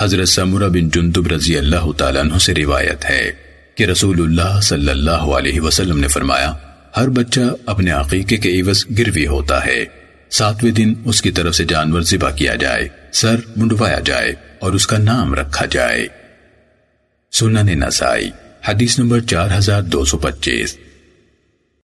حضرت سمرہ بن جندب رضی اللہ تعالیٰ عنہ سے روایت ہے کہ رسول اللہ صلی اللہ علیہ وسلم نے فرمایا، ہر بچہ اپنے عقیقے کے عوض گروی ہوتا ہے۔ ساتویں دن اس کی طرف سے جانور ذبح کیا جائے، سر منڈوایا جائے اور اس کا نام رکھا جائے۔ سنن نسائی، حدیث نمبر چار ہزار دو سو پچیس۔